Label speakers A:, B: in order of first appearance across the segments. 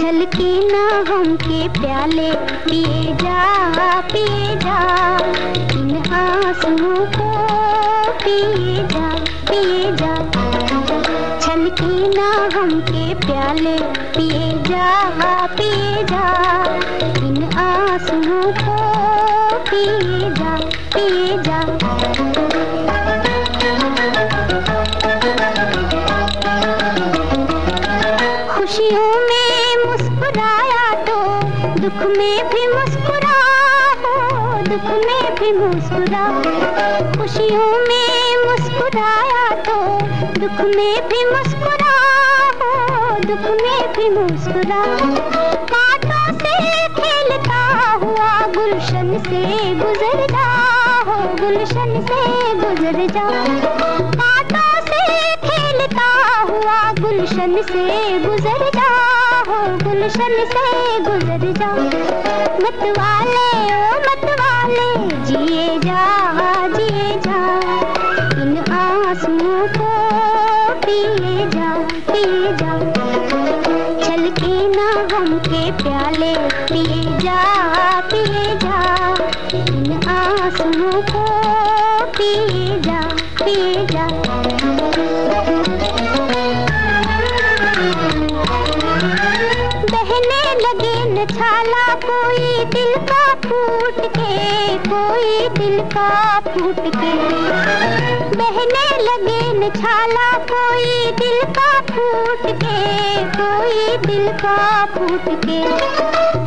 A: छलके ना हम के प्याले, पिए जा पिए जा। इन आंसुओं को पिए जा पिए जा। छलके ना हम के प्याले, पिए जा पिए जा। इन आंसुओं को पिए जा पिए जा। खुशियों दुख में भी मुस्कुरा हो दुख में भी मुस्कुरा खुशियों में मुस्कुराया तो दुख में भी मुस्कुरा हो दुख में भी मुस्कुरा कांटों से खेलता हुआ गुलशन से गुजर जा हो, गुलशन से गुजर जा कांटों से खेलता हुआ गुलशन से गुजर जा गुलशन से गुजर जा मत वाले, ओ मत वाले, जिए जा जिए जा। इन आंसुओं को पिए जा पिए जा। छलके ना हम के प्याले, पिए जा पिए जा। इन आंसुओं को पिए जा पिए जा। छाला, कोई दिल का फूट के कोई दिल का फूट के बहने लगे न छाला, कोई दिल का फूट के कोई दिल का फूट के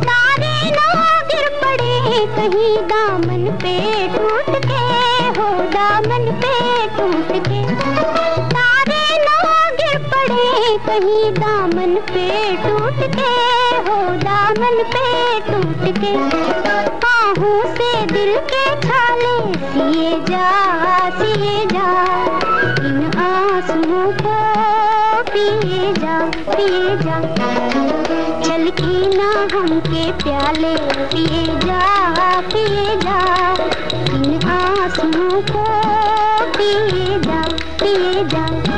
A: तारे ना गिर पड़े, कहीं दामन पे टूट के हो दामन पे टूट के वही दामन पे टूट के हो दामन पे टूट के आहू से दिल के छाले, सिए जा सिए जा। इन आंसुओं को पिए जा पिए जा। चलकी ना हम के प्याले, पिए जा पिए जा। इन आंसुओं को पिए जा पिए जा।